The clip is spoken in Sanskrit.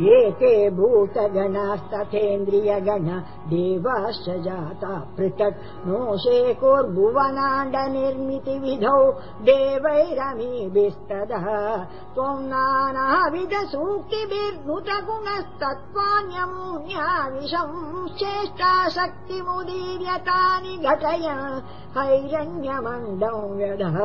एते भूतगणास्तथेन्द्रियगण देवाश्च जाता पृथक्। नो देवैरमीभिस्तदः त्वम् नानाविधसूक्तिभिर्नुतगुणस्तत्त्वान्यमून्याविषम् पुणस्तत्त्वान्यम् ज्ञाविषम् चेष्टाशक्तिमुदीर्यतानि घटय। हैरण्यमण्डौ व्यधः